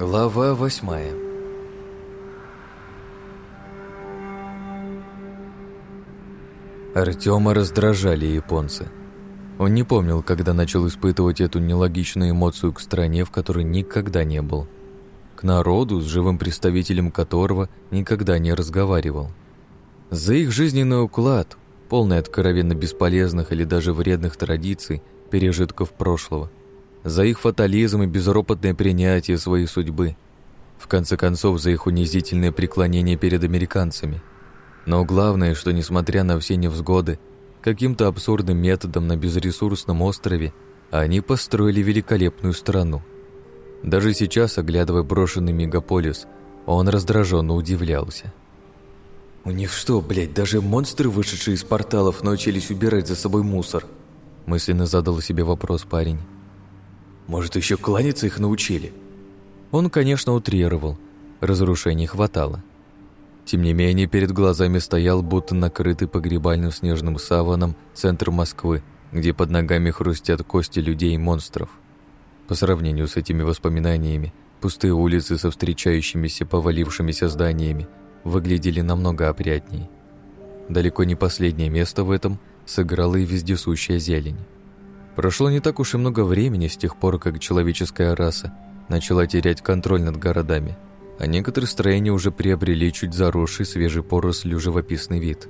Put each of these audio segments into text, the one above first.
Глава восьмая Артема раздражали японцы. Он не помнил, когда начал испытывать эту нелогичную эмоцию к стране, в которой никогда не был. К народу, с живым представителем которого никогда не разговаривал. За их жизненный уклад, полный откровенно бесполезных или даже вредных традиций, пережитков прошлого. За их фатализм и безропотное принятие своей судьбы. В конце концов, за их унизительное преклонение перед американцами. Но главное, что несмотря на все невзгоды, каким-то абсурдным методом на безресурсном острове они построили великолепную страну. Даже сейчас, оглядывая брошенный мегаполис, он раздраженно удивлялся. «У них что, блядь, даже монстры, вышедшие из порталов, научились убирать за собой мусор?» Мысленно задал себе вопрос парень. «Может, еще кланяться их научили?» Он, конечно, утрировал. Разрушений хватало. Тем не менее, перед глазами стоял, будто накрытый погребальным снежным саваном, центр Москвы, где под ногами хрустят кости людей и монстров. По сравнению с этими воспоминаниями, пустые улицы со встречающимися повалившимися зданиями выглядели намного опрятней. Далеко не последнее место в этом сыграла и вездесущая зелень. Прошло не так уж и много времени с тех пор, как человеческая раса начала терять контроль над городами, а некоторые строения уже приобрели чуть заросший свежей порослью живописный вид.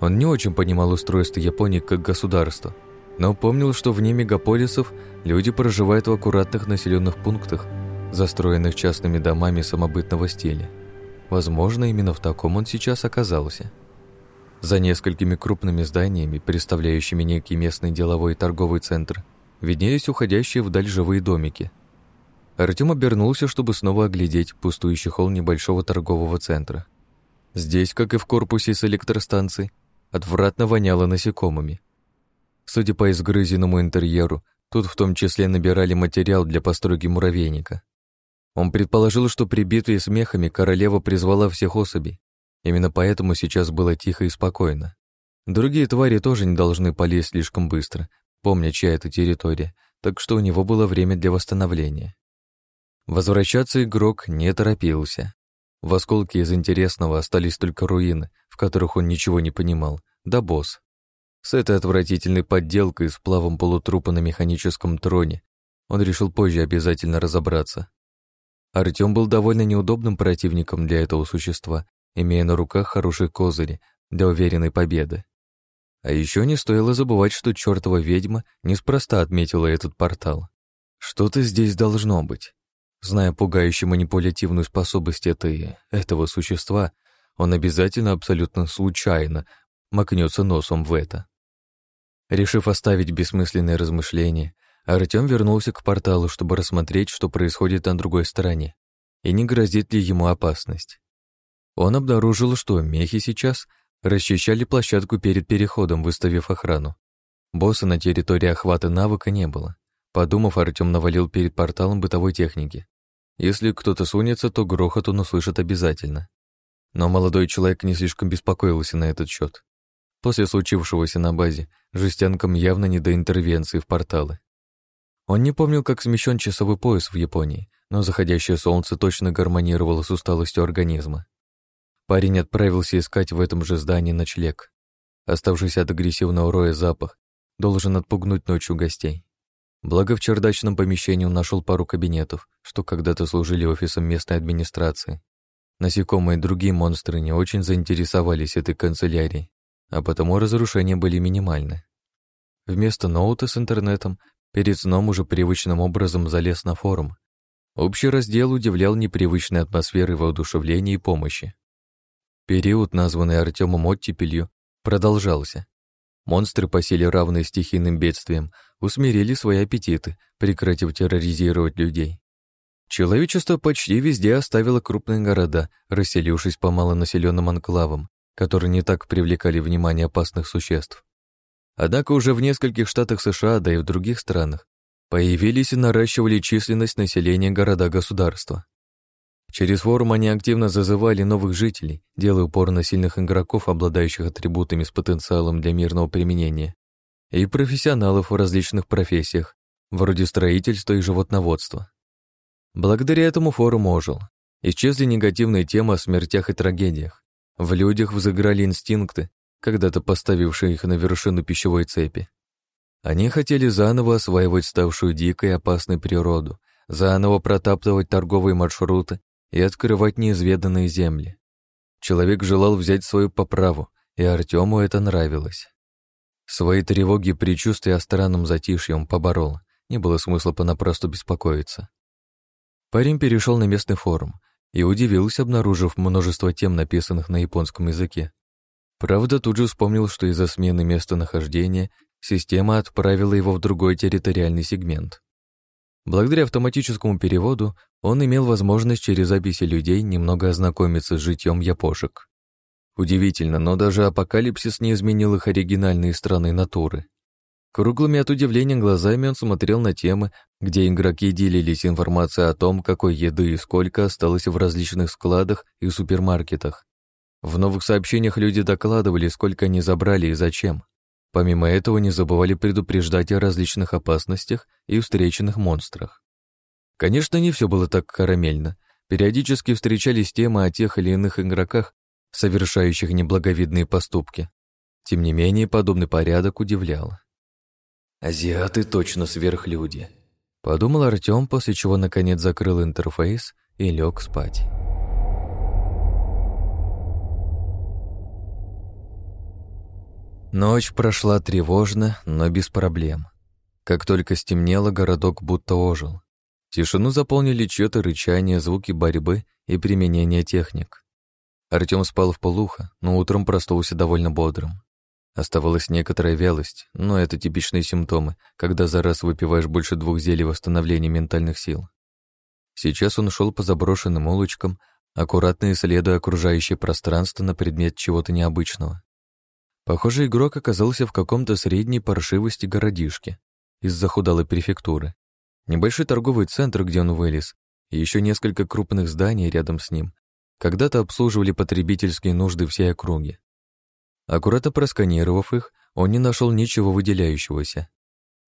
Он не очень понимал устройство Японии как государства, но помнил, что вне мегаполисов люди проживают в аккуратных населенных пунктах, застроенных частными домами самобытного стиля. Возможно, именно в таком он сейчас оказался. За несколькими крупными зданиями, представляющими некий местный деловой и торговый центр, виднелись уходящие вдаль живые домики. Артем обернулся, чтобы снова оглядеть пустующий холл небольшого торгового центра. Здесь, как и в корпусе с электростанцией, отвратно воняло насекомыми. Судя по изгрызенному интерьеру, тут в том числе набирали материал для постройки муравейника. Он предположил, что прибитые смехами королева призвала всех особей. Именно поэтому сейчас было тихо и спокойно. Другие твари тоже не должны полезть слишком быстро, помня, чья это территория, так что у него было время для восстановления. Возвращаться игрок не торопился. В осколке из интересного остались только руины, в которых он ничего не понимал, да босс. С этой отвратительной подделкой с плавом полутрупа на механическом троне он решил позже обязательно разобраться. Артём был довольно неудобным противником для этого существа, имея на руках хорошие козыри для уверенной победы. А еще не стоило забывать, что чертова ведьма неспроста отметила этот портал. Что-то здесь должно быть. Зная пугающую манипулятивную способность этой, этого существа, он обязательно абсолютно случайно макнется носом в это. Решив оставить бессмысленные размышления, Артём вернулся к порталу, чтобы рассмотреть, что происходит на другой стороне, и не грозит ли ему опасность. Он обнаружил, что мехи сейчас расчищали площадку перед переходом, выставив охрану. Босса на территории охвата навыка не было. Подумав, Артём навалил перед порталом бытовой техники. Если кто-то сунется, то грохот он услышит обязательно. Но молодой человек не слишком беспокоился на этот счет. После случившегося на базе, жестянкам явно не до интервенции в порталы. Он не помнил, как смещен часовой пояс в Японии, но заходящее солнце точно гармонировало с усталостью организма. Парень отправился искать в этом же здании ночлег. Оставшийся от агрессивного роя запах должен отпугнуть ночью гостей. Благо в чердачном помещении он нашел пару кабинетов, что когда-то служили офисом местной администрации. Насекомые и другие монстры не очень заинтересовались этой канцелярией, а потому разрушения были минимальны. Вместо ноута с интернетом Перед сном уже привычным образом залез на форум. Общий раздел удивлял непривычной атмосферой воодушевления и помощи. Период, названный Артемом оттепелью, продолжался. Монстры по силе равные стихийным бедствиям усмирили свои аппетиты, прекратив терроризировать людей. Человечество почти везде оставило крупные города, расселившись по малонаселенным анклавам, которые не так привлекали внимание опасных существ. Однако уже в нескольких штатах США, да и в других странах, появились и наращивали численность населения города-государства. Через форум они активно зазывали новых жителей, делая упор на сильных игроков, обладающих атрибутами с потенциалом для мирного применения, и профессионалов в различных профессиях, вроде строительства и животноводства. Благодаря этому форум ожил. Исчезли негативные темы о смертях и трагедиях. В людях взыграли инстинкты, когда-то поставившие их на вершину пищевой цепи. Они хотели заново осваивать ставшую дикой и опасной природу, заново протаптывать торговые маршруты и открывать неизведанные земли. Человек желал взять свою поправу, и Артему это нравилось. Свои тревоги и предчувствия о странном затишье он поборол, не было смысла понапрасну беспокоиться. Парень перешел на местный форум и удивился, обнаружив множество тем, написанных на японском языке. Правда, тут же вспомнил, что из-за смены местонахождения система отправила его в другой территориальный сегмент. Благодаря автоматическому переводу он имел возможность через записи людей немного ознакомиться с житьем япошек. Удивительно, но даже апокалипсис не изменил их оригинальные страны натуры. Круглыми от удивления глазами он смотрел на темы, где игроки делились информацией о том, какой еды и сколько осталось в различных складах и супермаркетах. В новых сообщениях люди докладывали, сколько они забрали и зачем. Помимо этого, не забывали предупреждать о различных опасностях и встреченных монстрах. Конечно, не все было так карамельно. Периодически встречались темы о тех или иных игроках, совершающих неблаговидные поступки. Тем не менее, подобный порядок удивлял. «Азиаты точно сверхлюди», — подумал Артём, после чего наконец закрыл интерфейс и лег спать. Ночь прошла тревожно, но без проблем. Как только стемнело, городок будто ожил. Тишину заполнили чьё-то рычание, звуки борьбы и применение техник. Артём спал в полухо, но утром проснулся довольно бодрым. Оставалась некоторая вялость, но это типичные симптомы, когда за раз выпиваешь больше двух зелий восстановления ментальных сил. Сейчас он шел по заброшенным улочкам, аккуратно исследуя окружающее пространство на предмет чего-то необычного. Похоже, игрок оказался в каком-то средней паршивости городишке из захудалой префектуры. Небольшой торговый центр, где он вылез, и еще несколько крупных зданий рядом с ним, когда-то обслуживали потребительские нужды всей округи. Аккуратно просканировав их, он не нашел ничего выделяющегося.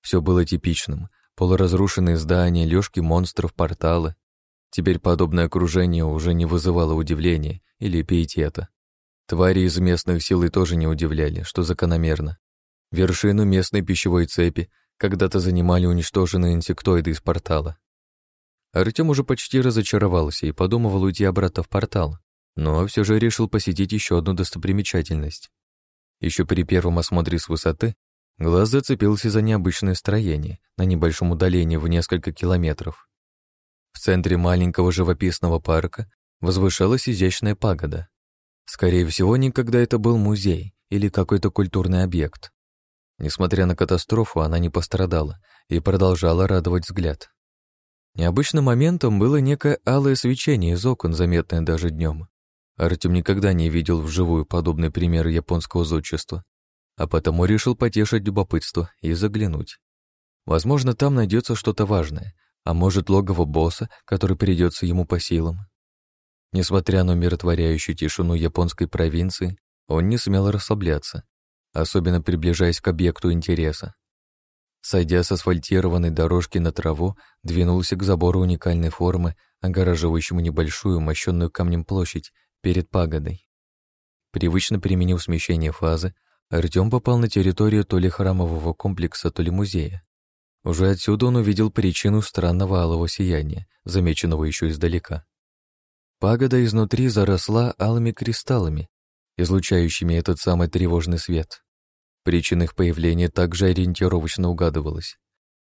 Все было типичным. Полуразрушенные здания, лёжки монстров, порталы. Теперь подобное окружение уже не вызывало удивления или пиетета. Твари из местных силы тоже не удивляли, что закономерно. Вершину местной пищевой цепи когда-то занимали уничтоженные инсектоиды из портала. Артем уже почти разочаровался и подумывал уйти обратно в портал, но все же решил посетить еще одну достопримечательность. Еще при первом осмотре с высоты глаз зацепился за необычное строение на небольшом удалении в несколько километров. В центре маленького живописного парка возвышалась изящная пагода. Скорее всего, никогда это был музей или какой-то культурный объект. Несмотря на катастрофу, она не пострадала и продолжала радовать взгляд. Необычным моментом было некое алое свечение из окон, заметное даже днем. Артем никогда не видел вживую подобный пример японского зодчества, а потому решил потешить любопытство и заглянуть. Возможно, там найдется что-то важное, а может, логово босса, который придется ему по силам. Несмотря на умиротворяющую тишину японской провинции, он не смел расслабляться, особенно приближаясь к объекту интереса. Сойдя с асфальтированной дорожки на траву, двинулся к забору уникальной формы, огораживающему небольшую, мощенную камнем площадь перед пагодой. Привычно применив смещение фазы, Артём попал на территорию то ли храмового комплекса, то ли музея. Уже отсюда он увидел причину странного алого сияния, замеченного еще издалека. Пагода изнутри заросла алыми кристаллами, излучающими этот самый тревожный свет. Причина их появления также ориентировочно угадывалась.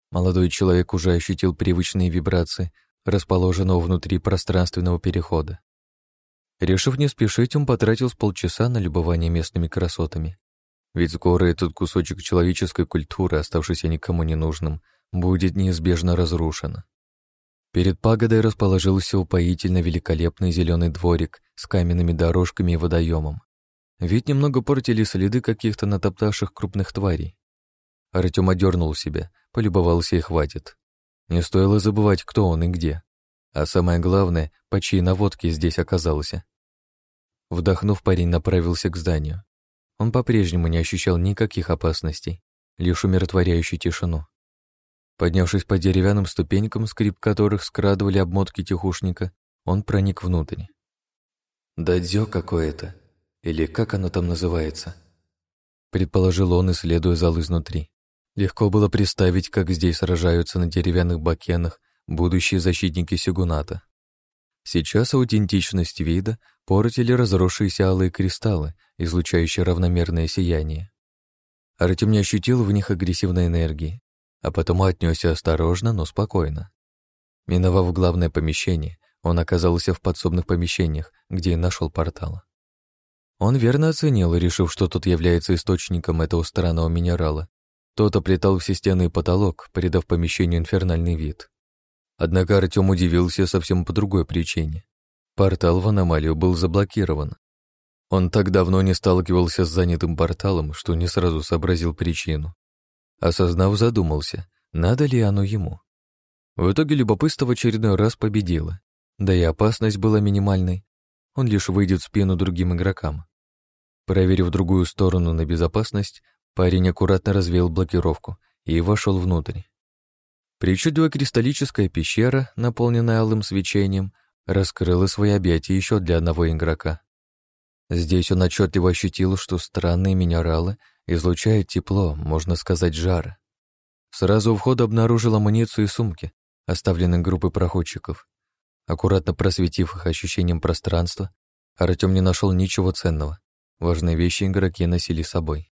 Молодой человек уже ощутил привычные вибрации, расположенного внутри пространственного перехода. Решив не спешить, он потратил с полчаса на любование местными красотами. Ведь скоро этот кусочек человеческой культуры, оставшийся никому не нужным, будет неизбежно разрушен. Перед пагодой расположился упоительно великолепный зеленый дворик с каменными дорожками и водоемом. Ведь немного портили следы каких-то натоптавших крупных тварей. Артем одернул себя, полюбовался и хватит. Не стоило забывать, кто он и где. А самое главное, по чьей наводке здесь оказался. Вдохнув, парень направился к зданию. Он по-прежнему не ощущал никаких опасностей, лишь умиротворяющую тишину. Поднявшись по деревянным ступенькам, скрип которых скрадывали обмотки тихушника, он проник внутрь. «Дадзё какое-то, или как оно там называется?» Предположил он, исследуя зал изнутри. Легко было представить, как здесь сражаются на деревянных бакенах будущие защитники Сигуната. Сейчас аутентичность вида портили разросшиеся алые кристаллы, излучающие равномерное сияние. Артем не ощутил в них агрессивной энергии, а потому отнесся осторожно, но спокойно. Миновав главное помещение, он оказался в подсобных помещениях, где и нашел портал. Он верно оценил, решив, что тот является источником этого странного минерала. Тот оплетал все стены и потолок, придав помещению инфернальный вид. Однако Артем удивился совсем по другой причине. Портал в аномалию был заблокирован. Он так давно не сталкивался с занятым порталом, что не сразу сообразил причину. Осознав, задумался, надо ли оно ему. В итоге любопытство в очередной раз победило. Да и опасность была минимальной. Он лишь выйдет в спину другим игрокам. Проверив другую сторону на безопасность, парень аккуратно развеял блокировку и вошел внутрь. Причудливая кристаллическая пещера, наполненная алым свечением, раскрыла свои объятия еще для одного игрока. Здесь он отчетливо ощутил, что странные минералы излучают тепло, можно сказать, жар. Сразу у входа обнаружил амуницию и сумки, оставленные группой проходчиков. Аккуратно просветив их ощущением пространства, Артем не нашел ничего ценного. Важные вещи игроки носили с собой.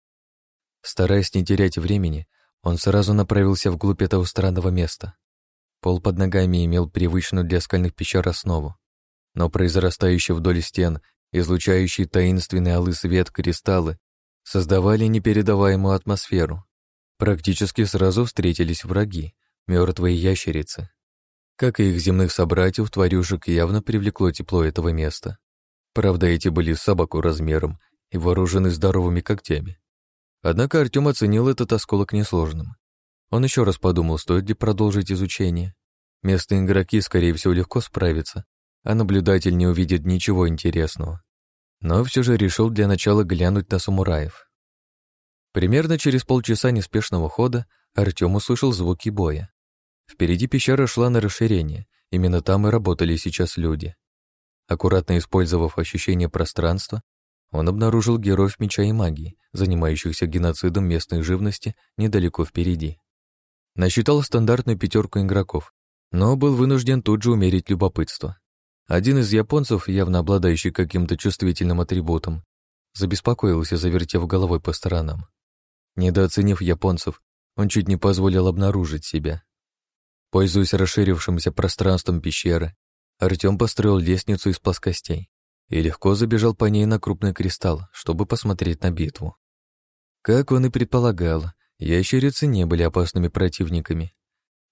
Стараясь не терять времени, он сразу направился вглубь этого странного места. Пол под ногами имел привычную для скальных пещер основу, но произрастающие вдоль стен, излучающие таинственный алый свет кристаллы, создавали непередаваемую атмосферу. Практически сразу встретились враги, мертвые ящерицы. Как и их земных собратьев, тварюшек явно привлекло тепло этого места. Правда, эти были собаку размером и вооружены здоровыми когтями. Однако Артем оценил этот осколок несложным. Он еще раз подумал, стоит ли продолжить изучение. Местные игроки, скорее всего, легко справятся, а наблюдатель не увидит ничего интересного. Но все же решил для начала глянуть на самураев. Примерно через полчаса неспешного хода Артем услышал звуки боя. Впереди пещера шла на расширение, именно там и работали сейчас люди. Аккуратно использовав ощущение пространства, он обнаружил героев меча и магии, занимающихся геноцидом местной живности недалеко впереди. Насчитал стандартную пятерку игроков, но был вынужден тут же умерить любопытство. Один из японцев, явно обладающий каким-то чувствительным атрибутом, забеспокоился, завертев головой по сторонам. Недооценив японцев, он чуть не позволил обнаружить себя. Пользуясь расширившимся пространством пещеры, Артем построил лестницу из плоскостей и легко забежал по ней на крупный кристалл, чтобы посмотреть на битву. Как он и предполагал, ящерицы не были опасными противниками.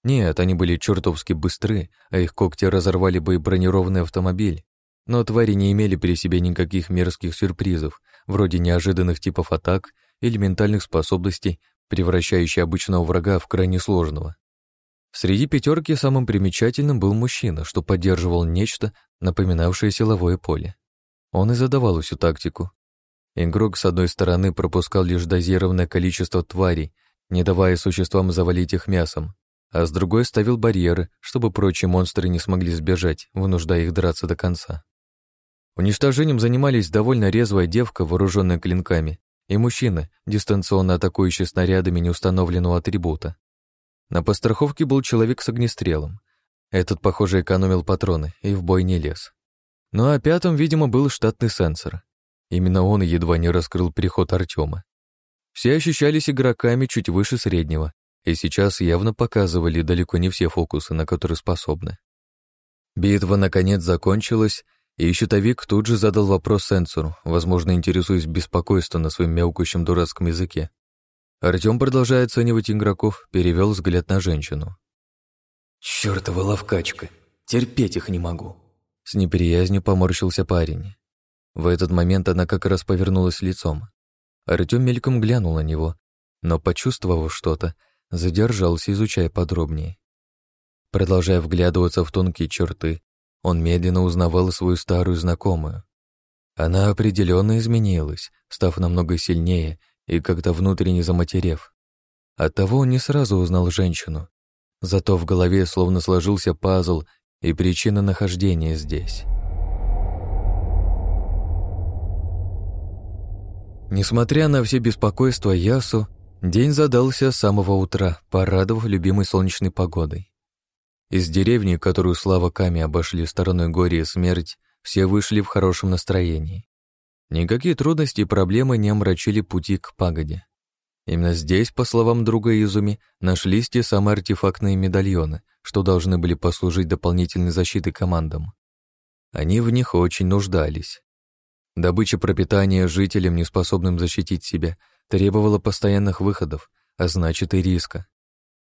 Нет, они были чертовски быстры, а их когти разорвали бы и бронированный автомобиль. Но твари не имели при себе никаких мерзких сюрпризов, вроде неожиданных типов атак или ментальных способностей, превращающих обычного врага в крайне сложного. Среди пятерки самым примечательным был мужчина, что поддерживал нечто, напоминавшее силовое поле. Он и задавал всю тактику. Игрок с одной стороны пропускал лишь дозированное количество тварей, не давая существам завалить их мясом, а с другой ставил барьеры, чтобы прочие монстры не смогли сбежать, вынуждая их драться до конца. Уничтожением занимались довольно резвая девка, вооруженная клинками, и мужчина, дистанционно атакующий снарядами неустановленного атрибута. На постраховке был человек с огнестрелом. Этот, похоже, экономил патроны и в бой не лез. Ну а пятым, видимо, был штатный сенсор. Именно он едва не раскрыл приход Артема. Все ощущались игроками чуть выше среднего, и сейчас явно показывали далеко не все фокусы, на которые способны. Битва, наконец, закончилась, и щитовик тут же задал вопрос сенсору, возможно, интересуясь беспокойством на своем мяукающем дурацком языке. Артем, продолжая оценивать игроков, перевел взгляд на женщину. «Чёртова ловкачка! Терпеть их не могу!» С неприязнью поморщился парень. В этот момент она как раз повернулась лицом. Артем мельком глянул на него, но, почувствовав что-то, задержался, изучая подробнее. Продолжая вглядываться в тонкие черты, он медленно узнавал свою старую знакомую. Она определенно изменилась, став намного сильнее и как-то внутренне заматерев. Оттого он не сразу узнал женщину. Зато в голове словно сложился пазл и причина нахождения здесь. Несмотря на все беспокойства Ясу, день задался с самого утра, порадовав любимой солнечной погодой. Из деревни, которую Слава Ками обошли стороной горе и смерть, все вышли в хорошем настроении. Никакие трудности и проблемы не омрачили пути к пагоде. Именно здесь, по словам друга Изуми, нашлись те самые артефактные медальоны, что должны были послужить дополнительной защитой командам. Они в них очень нуждались. Добыча пропитания жителям, неспособным защитить себя, требовала постоянных выходов, а значит и риска.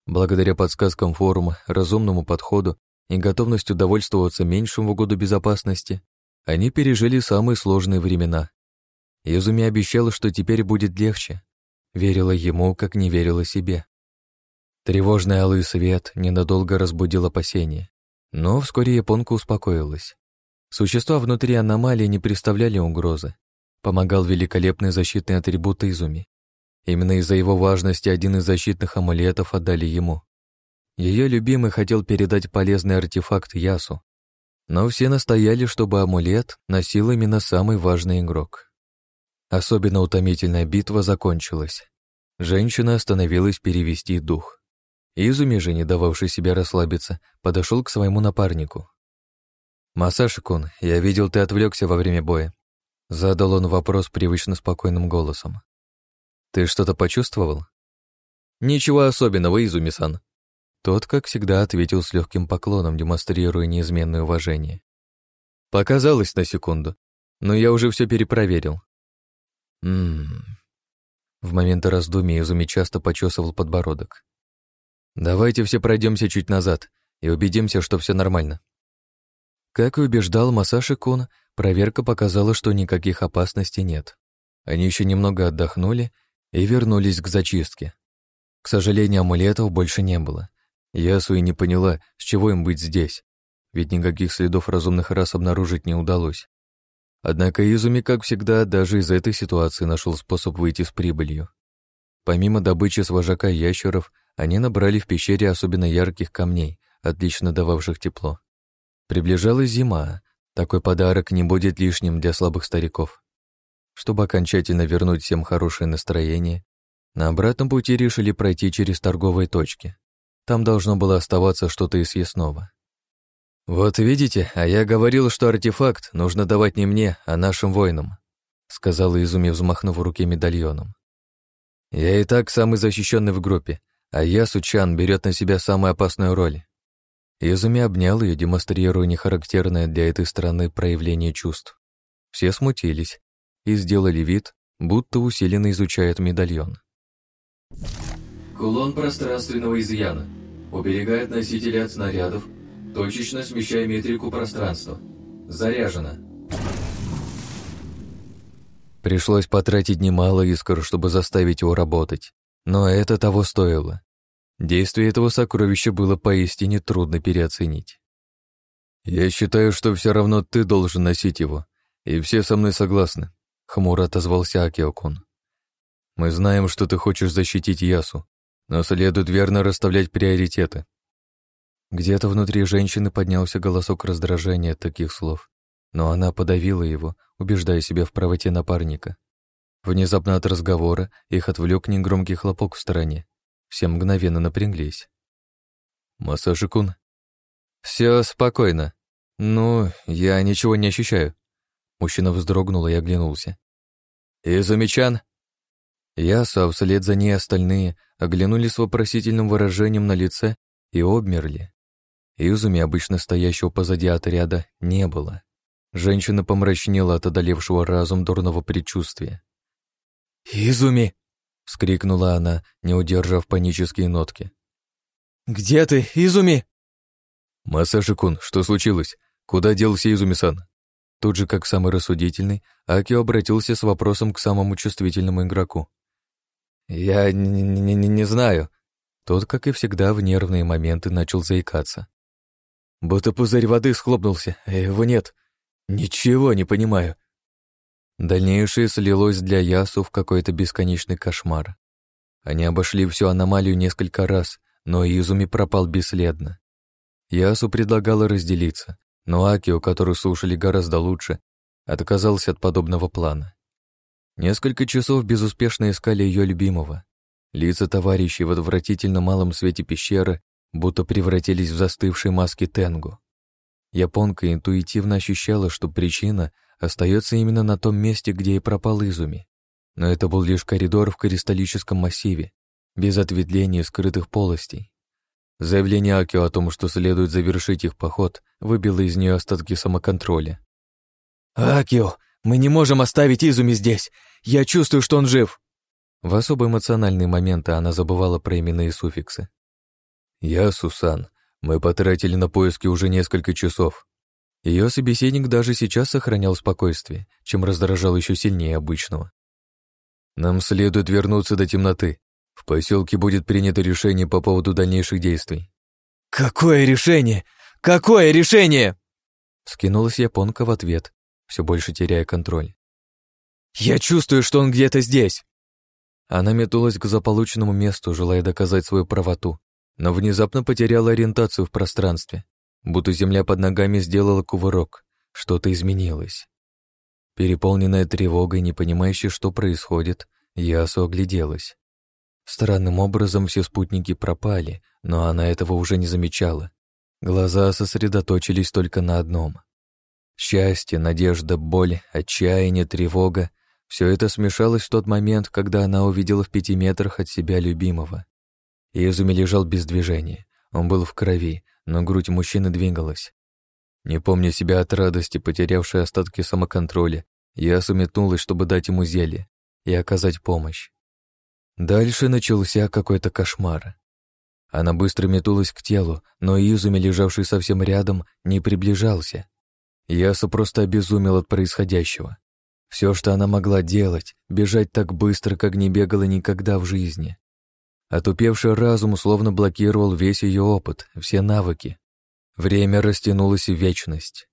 Благодаря подсказкам форума, разумному подходу и готовностью довольствоваться меньшим в угоду безопасности, они пережили самые сложные времена. Юзуми обещала, что теперь будет легче. Верила ему, как не верила себе. Тревожный алый свет ненадолго разбудил опасения, но вскоре японка успокоилась. Существа внутри аномалии не представляли угрозы. Помогал великолепный защитный атрибут Изуми. Именно из-за его важности один из защитных амулетов отдали ему. Ее любимый хотел передать полезный артефакт Ясу, но все настояли, чтобы амулет носил именно самый важный игрок. Особенно утомительная битва закончилась. Женщина остановилась перевести дух. Изуми же, не дававший себе расслабиться, подошел к своему напарнику. «Масаши-кун, я видел, ты отвлекся во время боя». Задал он вопрос привычно спокойным голосом. «Ты что-то почувствовал?» «Ничего особенного, Изуми-сан». Тот, как всегда, ответил с легким поклоном, демонстрируя неизменное уважение. «Показалось на секунду, но я уже все перепроверил». «Ммм...» В моменты раздумий Изуми часто почесывал подбородок. «Давайте все пройдемся чуть назад и убедимся, что все нормально». Как и убеждал Масаши Кун, проверка показала, что никаких опасностей нет. Они еще немного отдохнули и вернулись к зачистке. К сожалению, амулетов больше не было. Ясу и не поняла, с чего им быть здесь, ведь никаких следов разумных рас обнаружить не удалось. Однако Изуми, как всегда, даже из этой ситуации нашел способ выйти с прибылью. Помимо добычи с вожака ящеров, они набрали в пещере особенно ярких камней, отлично дававших тепло. Приближалась зима. Такой подарок не будет лишним для слабых стариков. Чтобы окончательно вернуть всем хорошее настроение, на обратном пути решили пройти через торговые точки. Там должно было оставаться что-то из съестного. «Вот видите, а я говорил, что артефакт нужно давать не мне, а нашим воинам», сказала Изуми, взмахнув в руке медальоном. «Я и так самый защищенный в группе, а я, Сучан, берет на себя самую опасную роль. Изуми обнял ее, демонстрируя нехарактерное для этой страны проявление чувств. Все смутились и сделали вид, будто усиленно изучают медальон. Кулон пространственного изъяна. Уберегает носителя от снарядов, точечно смещая метрику пространства. Заряжено. Пришлось потратить немало искр, чтобы заставить его работать, но это того стоило. Действие этого сокровища было поистине трудно переоценить. «Я считаю, что все равно ты должен носить его, и все со мной согласны», — хмуро отозвался Акиокун. «Мы знаем, что ты хочешь защитить Ясу, но следует верно расставлять приоритеты». Где-то внутри женщины поднялся голосок раздражения от таких слов, но она подавила его, убеждая себя в правоте напарника. Внезапно от разговора их отвлек негромкий хлопок в стороне, все мгновенно напряглись. «Масажи-кун?» «Все спокойно. Ну, я ничего не ощущаю». Мужчина вздрогнул и оглянулся. «Изумичан?» А вслед за ней остальные оглянулись с вопросительным выражением на лице и обмерли. Изуми, обычно стоящего позади отряда, не было. Женщина помрачнела от одолевшего разум дурного предчувствия. «Изуми!» — вскрикнула она, не удержав панические нотки. «Где ты, Изуми?» «Масаши-кун, что случилось? Куда делся Изуми-сан?» Тут же, как самый рассудительный, Акио обратился с вопросом к самому чувствительному игроку. «Я не, знаю». Тот, как и всегда, в нервные моменты начал заикаться. «Будто пузырь воды схлопнулся, а его нет. Ничего не понимаю. Дальнейшее слилось для Ясу в какой-то бесконечный кошмар. Они обошли всю аномалию несколько раз, но Изуми пропал бесследно. Ясу предлагала разделиться, но Акио, который слушали гораздо лучше, отказался от подобного плана. Несколько часов безуспешно искали ее любимого. Лица товарищей в отвратительно малом свете пещеры будто превратились в застывшие маски Тенгу. Японка интуитивно ощущала, что причина остается именно на том месте, где и пропал Изуми. Но это был лишь коридор в кристаллическом массиве, без ответвлений скрытых полостей. Заявление Акио о том, что следует завершить их поход, выбило из нее остатки самоконтроля. «Акио, мы не можем оставить Изуми здесь! Я чувствую, что он жив!» В особо эмоциональные моменты она забывала про именные суффиксы. «Я Сусан. Мы потратили на поиски уже несколько часов». Ее собеседник даже сейчас сохранял спокойствие, чем раздражал еще сильнее обычного. «Нам следует вернуться до темноты. В поселке будет принято решение по поводу дальнейших действий». «Какое решение? Какое решение?» Скинулась японка в ответ, все больше теряя контроль. «Я чувствую, что он где-то здесь!» Она метнулась к заполученному месту, желая доказать свою правоту, но внезапно потеряла ориентацию в пространстве, будто земля под ногами сделала кувырок, что-то изменилось. Переполненная тревогой, не понимающей, что происходит, Ясу огляделась. Странным образом все спутники пропали, но она этого уже не замечала. Глаза сосредоточились только на одном. Счастье, надежда, боль, отчаяние, тревога — все это смешалось в тот момент, когда она увидела в пяти метрах от себя любимого. Изуми лежал без движения. Он был в крови, но грудь мужчины двигалась. Не помня себя от радости, потерявшей остатки самоконтроля, я суметнулась, чтобы дать ему зелье и оказать помощь. Дальше начался какой-то кошмар. Она быстро метулась к телу, но Изуми, лежавший совсем рядом, не приближался. Ясу просто обезумел от происходящего. Все, что она могла делать, бежать так быстро, как не бегала никогда в жизни. Отупевший разум словно блокировал весь ее опыт, все навыки. Время растянулось в вечность.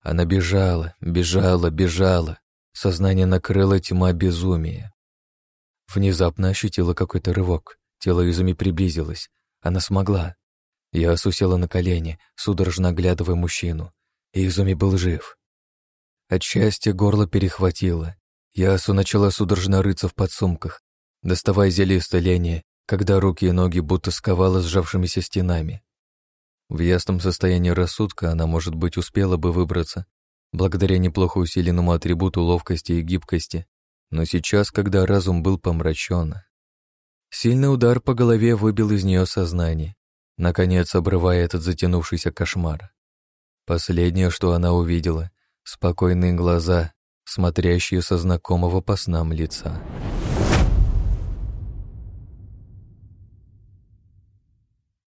Она бежала, бежала, бежала. Сознание накрыло тьма безумия. Внезапно ощутила какой-то рывок. Тело Изуми приблизилось. Она смогла. Я осусела на колени, судорожно оглядывая мужчину. Изуми был жив. От счастья горло перехватило. Ясу начала судорожно рыться в подсумках, доставая зелье исцеления, когда руки и ноги будто сковало сжавшимися стенами. В ясном состоянии рассудка она, может быть, успела бы выбраться, благодаря неплохо усиленному атрибуту ловкости и гибкости, но сейчас, когда разум был помрачен, сильный удар по голове выбил из нее сознание, наконец обрывая этот затянувшийся кошмар. Последнее, что она увидела — спокойные глаза, смотрящие со знакомого по снам лица.